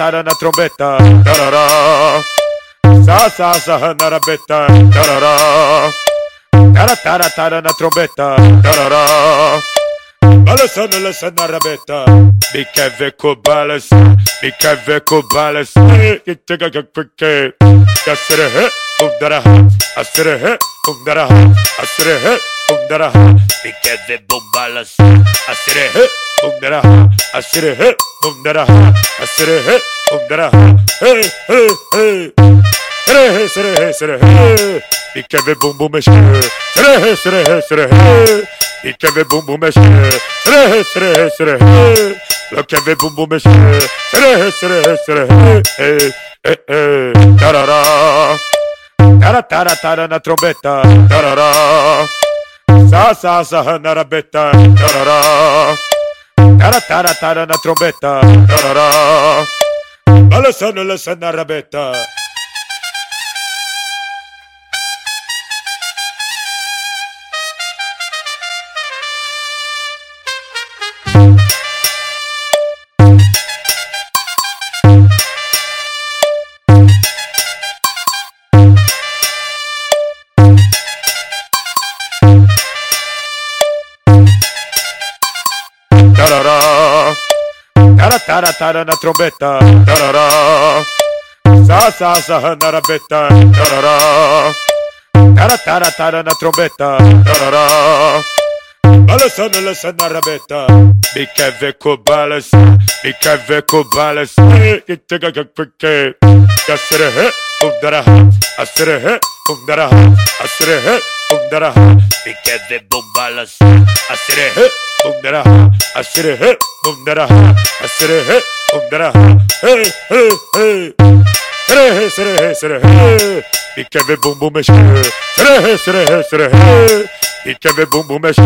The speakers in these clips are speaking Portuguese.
tara na trombeta, tarará. Sa sa sa na rabeta, tarará. Tara tara tara na trombeta, tarará. Balançando, lançando na rabeta. Me quer ver com balança, me quer ver com balança. Que chega que porque. Kasere, um daraha, asere, um daraha, asere, um daraha. Me quer ver bom balança, bum dera ha aşırı hı bum dera ha aşırı hı bum dera ha hı hı hı sırı hı sırı hı sırı hı. Bir kere bum bum eşkı. Sırı hı sırı hı sırı hı. Bir kere bum bum eşkı. Sırı hı sırı hı sırı hı. Look at me, boom boom, it's here, here, here, here, here, eh, eh, tarara, tara tara tara na trombeta, tarara, sa sa sa na rabeta, tarara. Tara, tara, tara na trombeta, tarará. Balançando, lançando na rabeta. Tara, tara, na trombeta, tarará. Sa, sa, sa, na rabeta, tarará. Tara, tara, tara na trombeta, tarará. Balançando, lançando na rabeta. Me quer ver com balança, me quer ver com balança. Que chega que porque. Kasere, um daraha, asere, um daraha, asere, um daraha. Me quer ver bom balança, 봄나라. 아스레 헤 봄나라. 아스레 헤 봄나라. 헤헤헤 스레 헤 스레 헤 스레 헤 비켜베 봄봄의 시 스레 헤 스레 헤 스레 헤 비켜베 봄봄의 시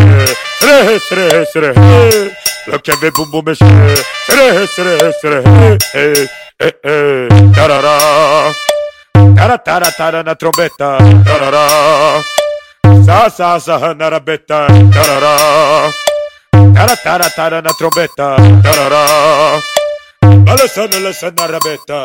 스레 헤 스레 헤 스레 헤 럭켜베 봄봄의 시 스레 헤 스레 헤 스레 헤 따라라. 따라 따라 따라 나 트럼베타 따라라. 사사사 나라베타 따라라. Tara, tara, tara na trombeta, tarará. Balançando, lançando na rabeta.